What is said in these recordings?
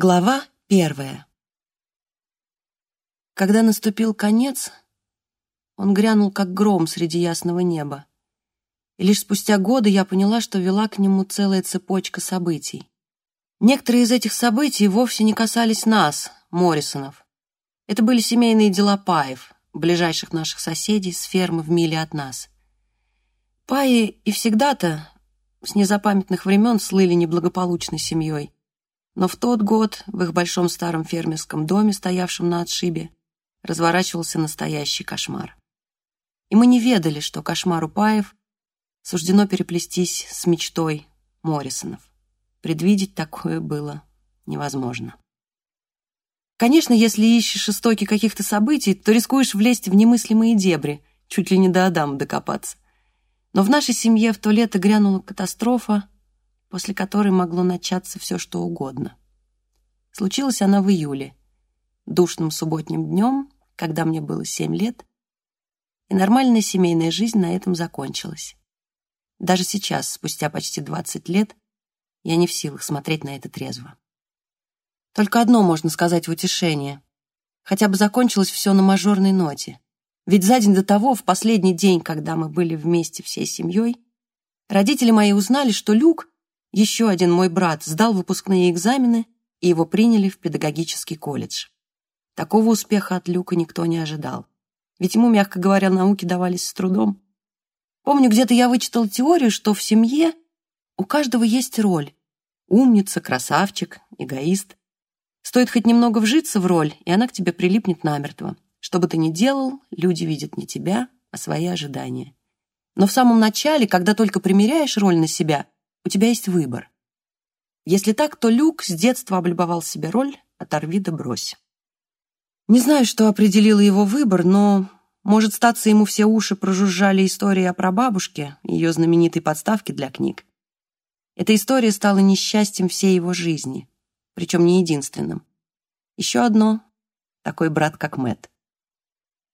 Глава первая. Когда наступил конец, он грянул, как гром среди ясного неба. И лишь спустя годы я поняла, что вела к нему целая цепочка событий. Некоторые из этих событий вовсе не касались нас, Моррисонов. Это были семейные дела Паев, ближайших наших соседей с фермы в миле от нас. Паи и всегда-то с незапамятных времен слыли неблагополучной семьей. Но в тот год в их большом старом фермерском доме, стоявшем на отшибе, разворачивался настоящий кошмар. И мы не ведали, что кошмару Паев суждено переплестись с мечтой Моррисонов. Предвидеть такое было невозможно. Конечно, если ищешь истоки каких-то событий, то рискуешь влезть в немыслимые дебри, чуть ли не до Адама докопаться. Но в нашей семье в то лето грянула катастрофа, после которой могло начаться все, что угодно. Случилась она в июле, душным субботним днем, когда мне было семь лет, и нормальная семейная жизнь на этом закончилась. Даже сейчас, спустя почти 20 лет, я не в силах смотреть на это трезво. Только одно можно сказать в утешение. Хотя бы закончилось все на мажорной ноте. Ведь за день до того, в последний день, когда мы были вместе всей семьей, родители мои узнали, что Люк, еще один мой брат, сдал выпускные экзамены, и его приняли в педагогический колледж. Такого успеха от Люка никто не ожидал. Ведь ему, мягко говоря, науки давались с трудом. Помню, где-то я вычитал теорию, что в семье у каждого есть роль. Умница, красавчик, эгоист. Стоит хоть немного вжиться в роль, и она к тебе прилипнет намертво. Что бы ты ни делал, люди видят не тебя, а свои ожидания. Но в самом начале, когда только примеряешь роль на себя, у тебя есть выбор. Если так, то Люк с детства облюбовал себе роль «оторви да брось». Не знаю, что определило его выбор, но, может, статься ему все уши прожужжали истории о прабабушке, ее знаменитой подставке для книг. Эта история стала несчастьем всей его жизни, причем не единственным. Еще одно — такой брат, как Мэтт.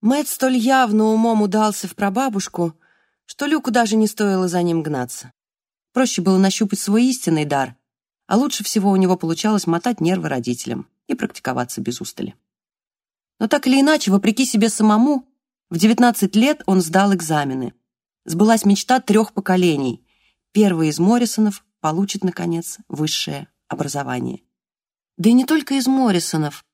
Мэтт столь явно умом удался в прабабушку, что Люку даже не стоило за ним гнаться. Проще было нащупать свой истинный дар, а лучше всего у него получалось мотать нервы родителям и практиковаться без устали. Но так или иначе, вопреки себе самому, в 19 лет он сдал экзамены. Сбылась мечта трех поколений. Первый из Моррисонов получит, наконец, высшее образование. Да и не только из Моррисонов.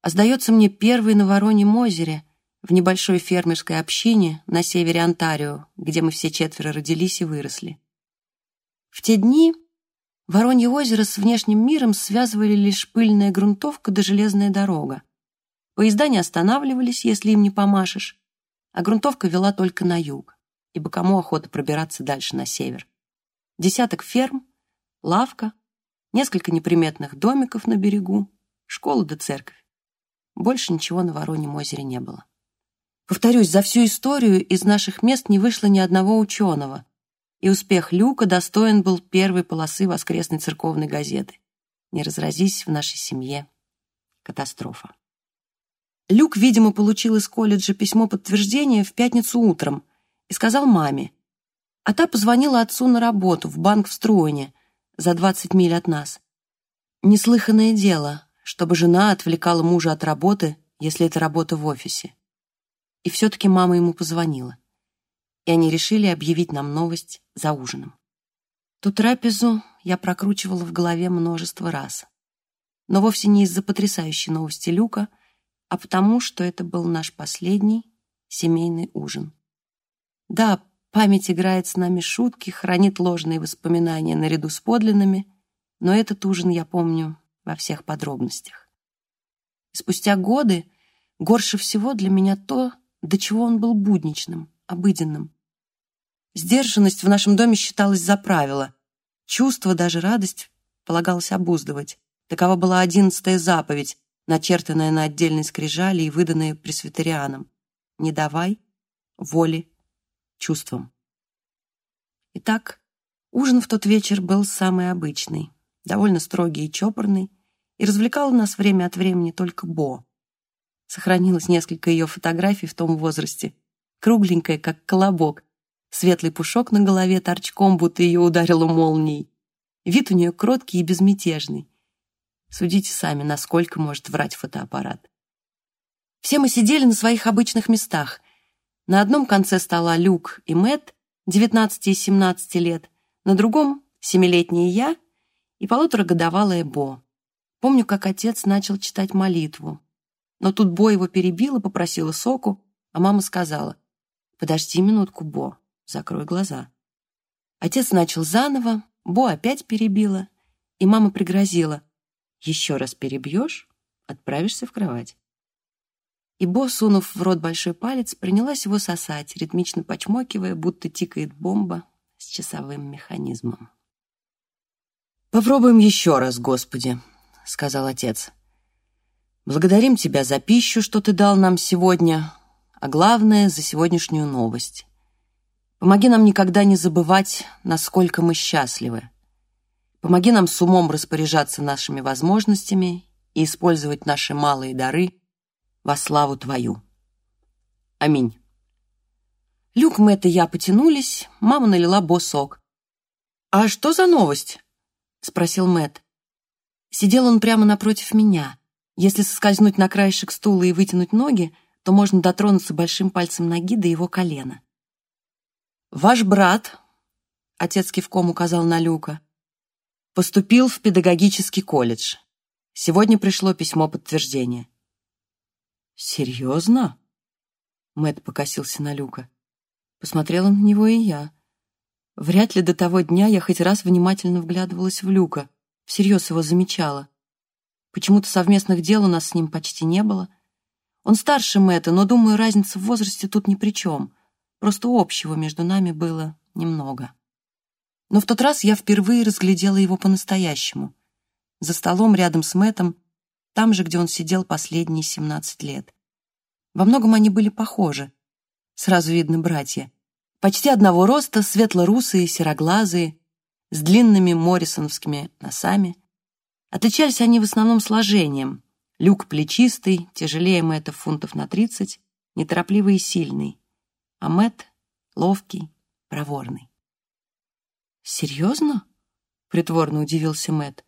А сдается мне первый на Вороньем озере — в небольшой фермерской общине на севере Онтарио, где мы все четверо родились и выросли. В те дни Воронье озеро с внешним миром связывали лишь пыльная грунтовка да железная дорога. Поезда не останавливались, если им не помашешь, а грунтовка вела только на юг, ибо кому охота пробираться дальше на север. Десяток ферм, лавка, несколько неприметных домиков на берегу, школа да церковь. Больше ничего на Вороньем озере не было. Повторюсь, за всю историю из наших мест не вышло ни одного ученого, и успех Люка достоин был первой полосы воскресной церковной газеты. Не разразись в нашей семье катастрофа. Люк, видимо, получил из колледжа письмо подтверждения в пятницу утром и сказал маме. А та позвонила отцу на работу в банк в Струоне за 20 миль от нас. Неслыханное дело, чтобы жена отвлекала мужа от работы, если это работа в офисе. И все-таки мама ему позвонила. И они решили объявить нам новость за ужином. Ту трапезу я прокручивала в голове множество раз. Но вовсе не из-за потрясающей новости Люка, а потому, что это был наш последний семейный ужин. Да, память играет с нами шутки, хранит ложные воспоминания наряду с подлинными, но этот ужин я помню во всех подробностях. Спустя годы горше всего для меня то, до чего он был будничным, обыденным. Сдержанность в нашем доме считалась за правило. Чувство, даже радость, полагалось обуздывать. Такова была одиннадцатая заповедь, начертанная на отдельной скрижали и выданная пресвитерианам. «Не давай воли чувствам». Итак, ужин в тот вечер был самый обычный, довольно строгий и чопорный, и развлекал нас время от времени только Бо. Сохранилось несколько ее фотографий в том возрасте. Кругленькая, как колобок. Светлый пушок на голове торчком, будто ее ударило молнией. Вид у нее кроткий и безмятежный. Судите сами, насколько может врать фотоаппарат. Все мы сидели на своих обычных местах. На одном конце стола Люк и Мэтт, 19 и 17 лет, на другом — семилетний я и полуторагодовалая Бо. Помню, как отец начал читать молитву. Но тут Бо его перебила, попросила соку, а мама сказала, «Подожди минутку, Бо, закрой глаза». Отец начал заново, Бо опять перебила, и мама пригрозила, «Еще раз перебьешь, отправишься в кровать». И Бо, сунув в рот большой палец, принялась его сосать, ритмично почмокивая, будто тикает бомба с часовым механизмом. «Попробуем еще раз, Господи», — сказал отец. «Благодарим Тебя за пищу, что Ты дал нам сегодня, а главное — за сегодняшнюю новость. Помоги нам никогда не забывать, насколько мы счастливы. Помоги нам с умом распоряжаться нашими возможностями и использовать наши малые дары во славу Твою. Аминь». Люк, Мэтт и я потянулись, мама налила босок. «А что за новость?» — спросил Мэтт. Сидел он прямо напротив меня. Если соскользнуть на краешек стула и вытянуть ноги, то можно дотронуться большим пальцем ноги до его колена. «Ваш брат», — отец кивком указал на Люка, «поступил в педагогический колледж. Сегодня пришло письмо подтверждения». «Серьезно?» Мэт покосился на Люка. Посмотрела на него и я. Вряд ли до того дня я хоть раз внимательно вглядывалась в Люка всерьез его замечала. Почему-то совместных дел у нас с ним почти не было. Он старше Мэтта, но, думаю, разница в возрасте тут ни при чем. Просто общего между нами было немного. Но в тот раз я впервые разглядела его по-настоящему. За столом рядом с Мэттом, там же, где он сидел последние 17 лет. Во многом они были похожи. Сразу видно братья. Почти одного роста, светло-русые, сероглазые, с длинными моррисоновскими носами. Отличались они в основном сложением. Люк плечистый, тяжелее Мэтта фунтов на тридцать, неторопливый и сильный. А Мэтт ловкий, проворный. «Серьезно?» — притворно удивился Мэтт.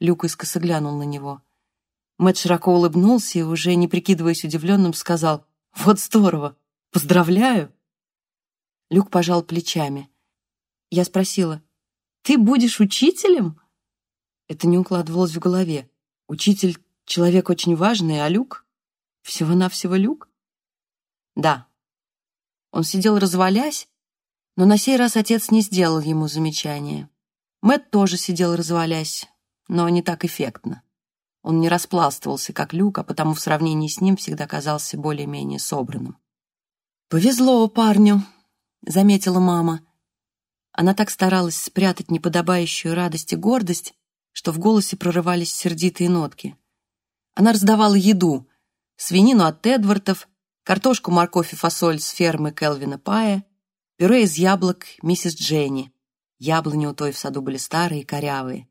Люк искоса глянул на него. Мэтт широко улыбнулся и, уже не прикидываясь удивленным, сказал «Вот здорово! Поздравляю!» Люк пожал плечами. Я спросила ты будешь учителем? Это не укладывалось в голове. Учитель — человек очень важный, а Люк? Всего-навсего Люк? Да. Он сидел развалясь, но на сей раз отец не сделал ему замечания. Мэт тоже сидел развалясь, но не так эффектно. Он не распластывался, как Люк, а потому в сравнении с ним всегда казался более-менее собранным. «Повезло парню», — заметила мама. Она так старалась спрятать неподобающую радость и гордость, что в голосе прорывались сердитые нотки. Она раздавала еду, свинину от Эдвардов, картошку, морковь и фасоль с фермы Келвина Пая, пюре из яблок миссис Дженни. Яблони у той в саду были старые и корявые.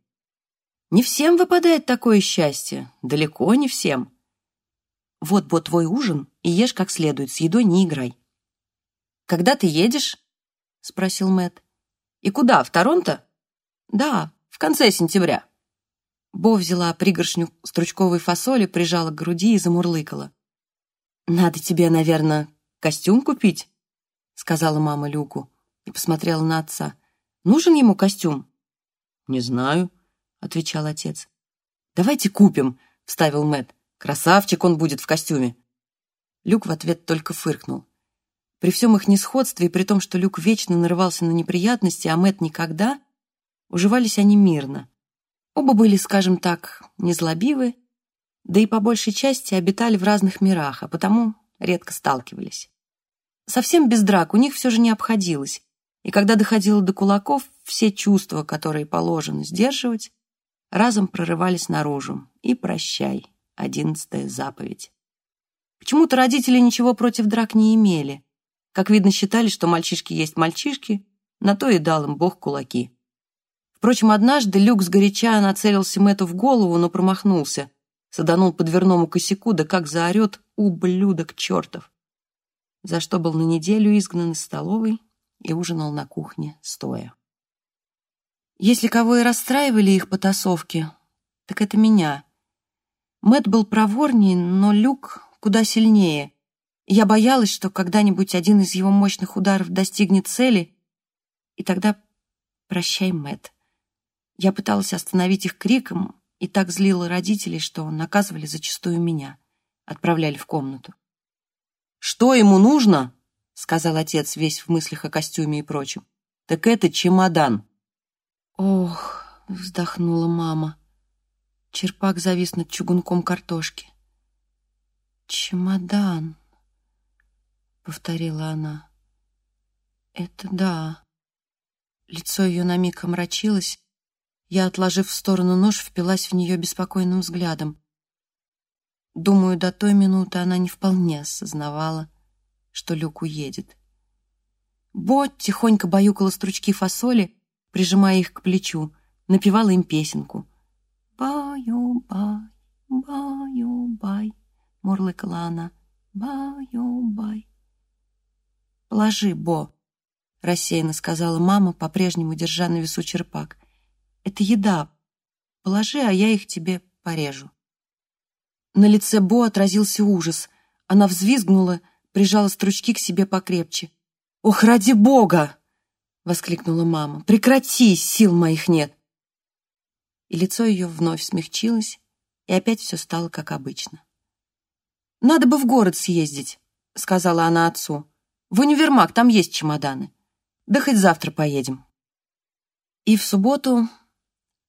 Не всем выпадает такое счастье, далеко не всем. Вот, вот твой ужин, и ешь как следует, с едой не играй. «Когда ты едешь?» — спросил Мэтт. «И куда, в Торонто?» «Да, в конце сентября». Бо взяла пригоршню стручковой фасоли, прижала к груди и замурлыкала. «Надо тебе, наверное, костюм купить», — сказала мама Люку и посмотрела на отца. «Нужен ему костюм?» «Не знаю», — отвечал отец. «Давайте купим», — вставил Мэт. «Красавчик он будет в костюме». Люк в ответ только фыркнул. При всем их несходстве и при том, что Люк вечно нарывался на неприятности, а Мэт никогда, уживались они мирно. Оба были, скажем так, незлобивы, да и по большей части обитали в разных мирах, а потому редко сталкивались. Совсем без драк у них все же не обходилось, и когда доходило до кулаков, все чувства, которые положено сдерживать, разом прорывались наружу. И прощай, одиннадцатая заповедь. Почему-то родители ничего против драк не имели, как видно, считали, что мальчишки есть мальчишки, на то и дал им Бог кулаки. Впрочем, однажды Люк сгоряча нацелился Мэтту в голову, но промахнулся. Саданул по дверному косяку, да как заорет «Ублюдок чертов!» За что был на неделю изгнан из столовой и ужинал на кухне стоя. Если кого и расстраивали их потасовки, так это меня. Мэт был проворнее, но Люк куда сильнее. Я боялась, что когда-нибудь один из его мощных ударов достигнет цели, и тогда прощай, Мэт. Я пыталась остановить их криком, и так злила родителей, что наказывали зачастую меня, отправляли в комнату. «Что ему нужно?» — сказал отец, весь в мыслях о костюме и прочем. «Так это чемодан». «Ох», — вздохнула мама. Черпак завис над чугунком картошки. «Чемодан», — повторила она. «Это да». Лицо ее на миг омрачилось. Я, отложив в сторону нож, впилась в нее беспокойным взглядом. Думаю, до той минуты она не вполне осознавала, что Люк уедет. Бо тихонько баюкала стручки фасоли, прижимая их к плечу, напевала им песенку. «Баю-бай, баю-бай», — мурлыкала она, «баю-бай». «Положи, Бо», — рассеянно сказала мама, по-прежнему держа на весу черпак. «Это еда. Положи, а я их тебе порежу». На лице Бо отразился ужас. Она взвизгнула, прижала стручки к себе покрепче. «Ох, ради бога!» — воскликнула мама. «Прекрати, сил моих нет!» И лицо ее вновь смягчилось, и опять все стало как обычно. «Надо бы в город съездить», — сказала она отцу. «В универмаг, там есть чемоданы. Да хоть завтра поедем». И в субботу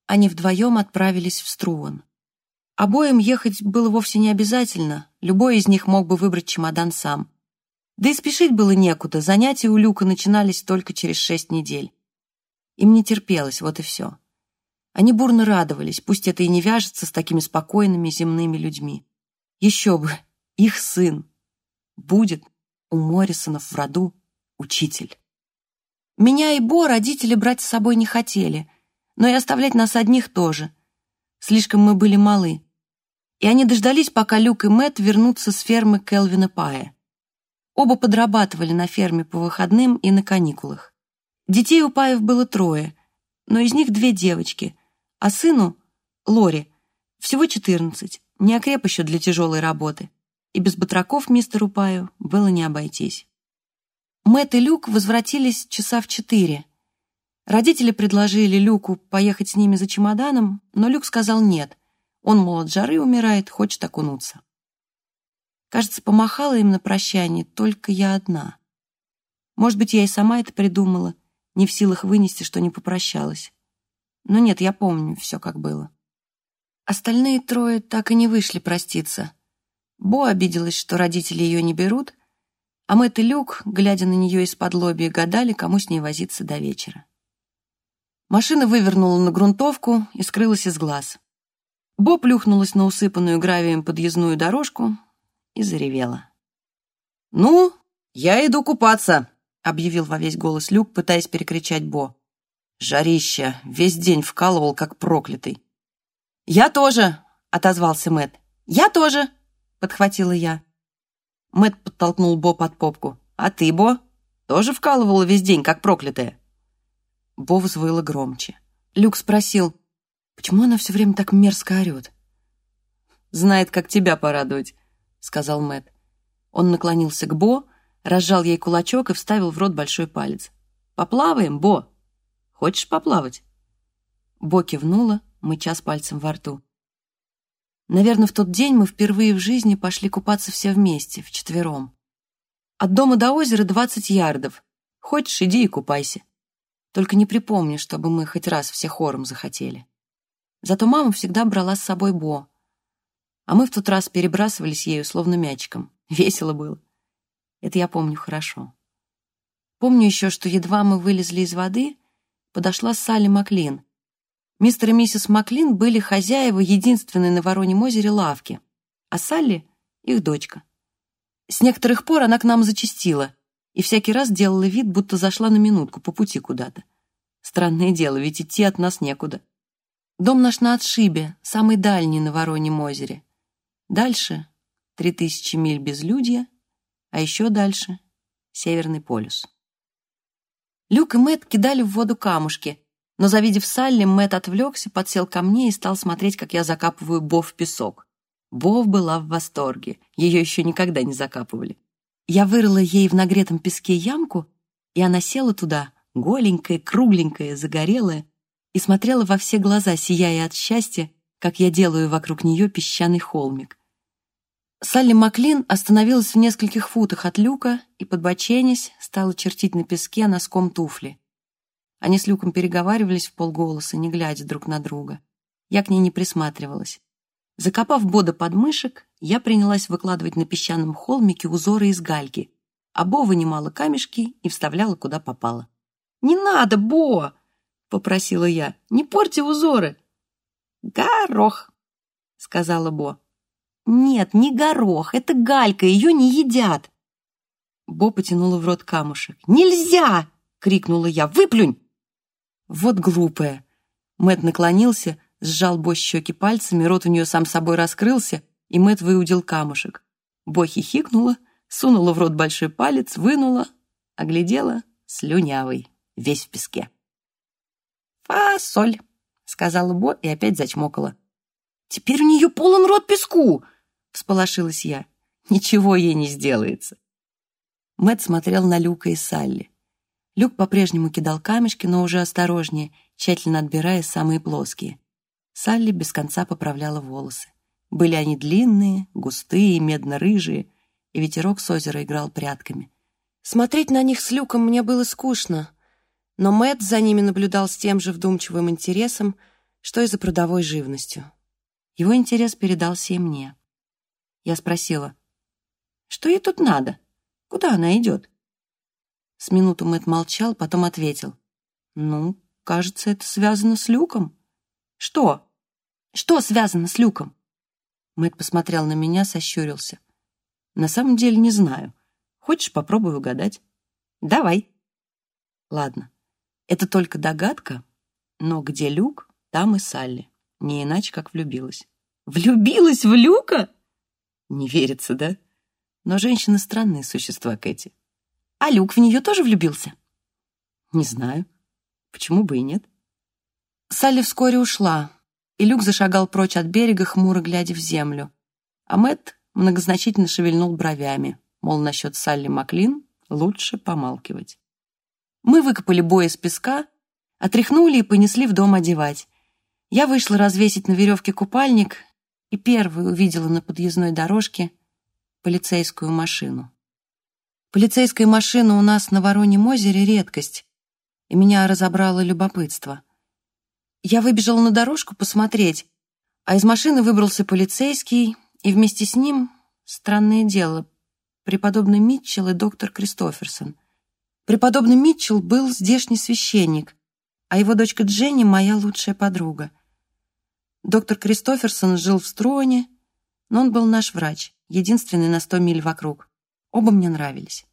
они вдвоем отправились в Струан. Обоим ехать было вовсе не обязательно, любой из них мог бы выбрать чемодан сам. Да и спешить было некуда, занятия у Люка начинались только через шесть недель. Им не терпелось, вот и все. Они бурно радовались, пусть это и не вяжется с такими спокойными земными людьми. Еще бы, их сын будет у Моррисонов в роду учитель. Меня и Бо родители брать с собой не хотели, но и оставлять нас одних тоже. Слишком мы были малы и они дождались, пока Люк и Мэтт вернутся с фермы Келвина Пая. Оба подрабатывали на ферме по выходным и на каникулах. Детей у Паев было трое, но из них две девочки, а сыну, Лори, всего четырнадцать, не окреп еще для тяжелой работы, и без батраков мистеру Паю было не обойтись. Мэтт и Люк возвратились часа в четыре. Родители предложили Люку поехать с ними за чемоданом, но Люк сказал нет — он, мол, от жары умирает, хочет окунуться. Кажется, помахала им на прощание только я одна. Может быть, я и сама это придумала, не в силах вынести, что не попрощалась. Но нет, я помню все, как было. Остальные трое так и не вышли проститься. Бо обиделась, что родители ее не берут, а Мэтт и Люк, глядя на нее из-под лобби, гадали, кому с ней возиться до вечера. Машина вывернула на грунтовку и скрылась из глаз. Бо плюхнулась на усыпанную гравием подъездную дорожку и заревела. «Ну, я иду купаться», — объявил во весь голос Люк, пытаясь перекричать Бо. Жарища, весь день вкалывал, как проклятый. «Я тоже», — отозвался Мэт. «Я тоже», — подхватила я. Мэт подтолкнул Бо под попку. «А ты, Бо, тоже вкалывала весь день, как проклятая?» Бо взвыла громче. Люк спросил, Почему она все время так мерзко орет? «Знает, как тебя порадовать», — сказал Мэт. Он наклонился к Бо, разжал ей кулачок и вставил в рот большой палец. «Поплаваем, Бо? Хочешь поплавать?» Бо кивнула, мыча с пальцем во рту. Наверное, в тот день мы впервые в жизни пошли купаться все вместе, вчетвером. От дома до озера двадцать ярдов. Хочешь, иди и купайся. Только не припомню, чтобы мы хоть раз все хором захотели. Зато мама всегда брала с собой Бо. А мы в тот раз перебрасывались ею, словно мячиком. Весело было. Это я помню хорошо. Помню еще, что едва мы вылезли из воды, подошла Салли Маклин. Мистер и миссис Маклин были хозяева единственной на Вороньем озере лавки, а Салли — их дочка. С некоторых пор она к нам зачастила и всякий раз делала вид, будто зашла на минутку по пути куда-то. Странное дело, ведь идти от нас некуда. Дом наш на отшибе, самый дальний на Вороньем озере. Дальше — три тысячи миль безлюдья, а еще дальше — Северный полюс. Люк и Мэтт кидали в воду камушки, Но, завидев Салли, Мэтт отвлекся, подсел ко мне и стал смотреть, как я закапываю Бо в песок. Бо была в восторге. Ее еще никогда не закапывали. Я вырыла ей в нагретом песке ямку, и она села туда, голенькая, кругленькая, загорелая, и смотрела во все глаза, сияя от счастья, как я делаю вокруг нее песчаный холмик. Салли Маклин остановилась в нескольких футах от люка и, подбоченясь, стала чертить на песке носком туфли. Они с Люком переговаривались в полголоса, не глядя друг на друга. Я к ней не присматривалась. Закопав Бода под мышек, я принялась выкладывать на песчаном холмике узоры из гальки, а Бо вынимала камешки и вставляла куда попало. «Не надо, Бо!» — попросила я. «Не порти узоры!» «Горох!» — сказала Бо. «Нет, не горох, это галька, ее не едят!» Бо потянула в рот камушек. «Нельзя!» — крикнула я. «Выплюнь!» Вот глупая. Мэт наклонился, сжал Бо щеки пальцами, рот у нее сам собой раскрылся, и Мэт выудил камушек. Бо хихикнула, сунула в рот большой палец, вынула, оглядела, слюнявый, весь в песке. «Фасоль», — сказала Бо и опять зачмокала. «Теперь у нее полон рот песку!» — всполошилась я. «Ничего ей не сделается». Мэт смотрел на Люка и Салли. Люк по-прежнему кидал камешки, но уже осторожнее, тщательно отбирая самые плоские. Салли без конца поправляла волосы. Были они длинные, густые, медно-рыжие, и ветерок с озера играл прядками. Смотреть на них с Люком мне было скучно, но Мэтт за ними наблюдал с тем же вдумчивым интересом, что и за продовой живностью. Его интерес передался и мне. Я спросила, что ей тут надо? Куда она идет? С минуту Мэтт молчал, потом ответил. «Ну, кажется, это связано с Люком». «Что? Что связано с Люком?» Мэтт посмотрел на меня, сощурился. «На самом деле не знаю. Хочешь, попробую угадать?» «Давай». «Ладно, это только догадка, но где Люк, там и Салли. Не иначе, как влюбилась». «Влюбилась в Люка?» Не верится, да? Но женщины странные существа, Кэти. А Люк в нее тоже влюбился? Не знаю. Почему бы и нет? Салли вскоре ушла, и Люк зашагал прочь от берега, хмуро глядя в землю. А Мэтт многозначительно шевельнул бровями, мол, насчет Салли Маклин лучше помалкивать. Мы выкопали бой из песка, отряхнули и понесли в дом одевать. Я вышла развесить на веревке купальник и первой увидела на подъездной дорожке полицейскую машину. Полицейская машина у нас на Вороньем озере — редкость, и меня разобрало любопытство. Я выбежала на дорожку посмотреть, а из машины выбрался полицейский, и вместе с ним, странное дело, преподобный Митчелл и доктор Кристоферсон. Преподобный Митчелл был здешний священник, а его дочка Дженни — моя лучшая подруга. Доктор Кристоферсон жил в Строне, но он был наш врач, единственный на сто миль вокруг. Оба мне нравились.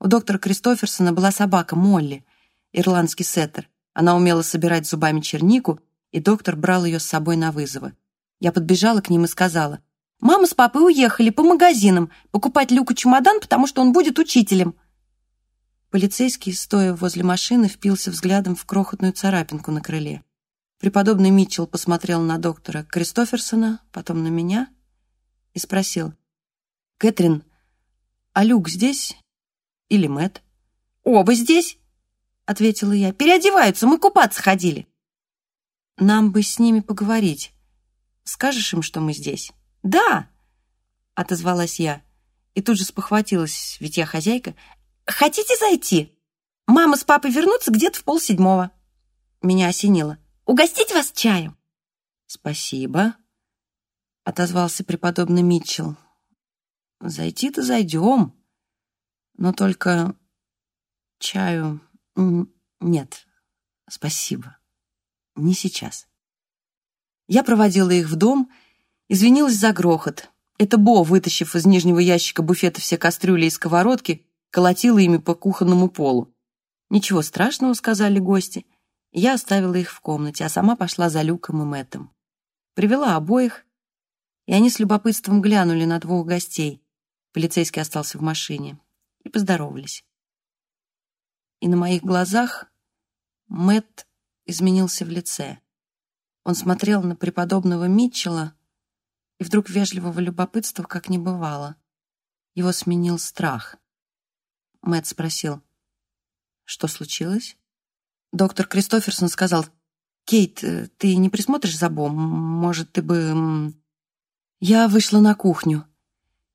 У доктора Кристоферсона была собака Молли, ирландский сеттер. Она умела собирать зубами чернику, и доктор брал ее с собой на вызовы. Я подбежала к ним и сказала, «Мама с папой уехали по магазинам покупать Люку чемодан, потому что он будет учителем». Полицейский, стоя возле машины, впился взглядом в крохотную царапинку на крыле. Преподобный Митчелл посмотрел на доктора Кристоферсона, потом на меня и спросил, «Кэтрин, а Люк здесь? Или Мэт? Оба здесь, ответила я. Переодеваются, мы купаться ходили. Нам бы с ними поговорить. Скажешь им, что мы здесь? Да, отозвалась я. И тут же спохватилась, ведь я хозяйка. Хотите зайти? Мама с папой вернутся где-то в полседьмого. Меня осенило. Угостить вас чаем? Спасибо, отозвался преподобный Митчелл. Зайти-то зайдем, но только чаю нет, спасибо, не сейчас. Я проводила их в дом, извинилась за грохот. Это Бо, вытащив из нижнего ящика буфета все кастрюли и сковородки, колотила ими по кухонному полу. «Ничего страшного», — сказали гости. Я оставила их в комнате, а сама пошла за Люком и Мэттом. Привела обоих, и они с любопытством глянули на двух гостей. Полицейский остался в машине. И поздоровались. И на моих глазах Мэт изменился в лице. Он смотрел на преподобного Митчелла, и вдруг вежливого любопытства как не бывало. Его сменил страх. Мэтт спросил, что случилось? Доктор Кристоферсон сказал, «Кейт, э, ты не присмотришь за Бом? Может, ты бы...» Я вышла на кухню.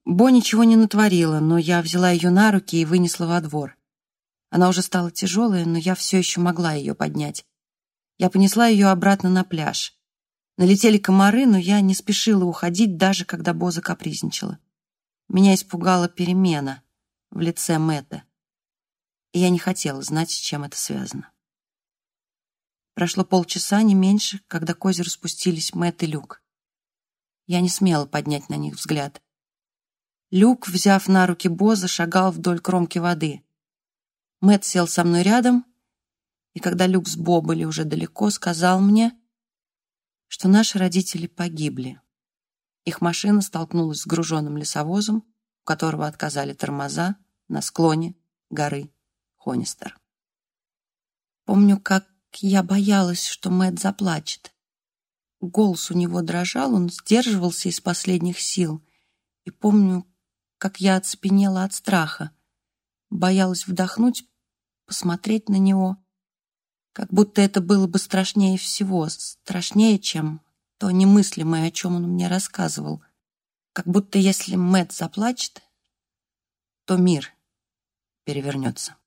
Бо ничего не натворила, но я взяла ее на руки и вынесла во двор. Она уже стала тяжелая, но я все еще могла ее поднять. Я понесла ее обратно на пляж. Налетели комары, но я не спешила уходить, даже когда Бо закапризничала. Меня испугала перемена в лице Мэтта, и я не хотела знать, с чем это связано. Прошло полчаса, не меньше, когда к озеру спустились Мэтт и Люк. Я не смела поднять на них взгляд. Люк, взяв на руки Боза, шагал вдоль кромки воды. Мэтт сел со мной рядом, и когда Люк с Бо были уже далеко, сказал мне, что наши родители погибли. Их машина столкнулась с груженным лесовозом, у которого отказали тормоза на склоне горы Хонистер. Помню, как я боялась, что Мэтт заплачет. Голос у него дрожал, он сдерживался из последних сил. И помню, как я оцепенела от страха. Боялась вдохнуть, посмотреть на него. Как будто это было бы страшнее всего, страшнее, чем то немыслимое, о чем он мне рассказывал. Как будто если Мэтт заплачет, то мир перевернется.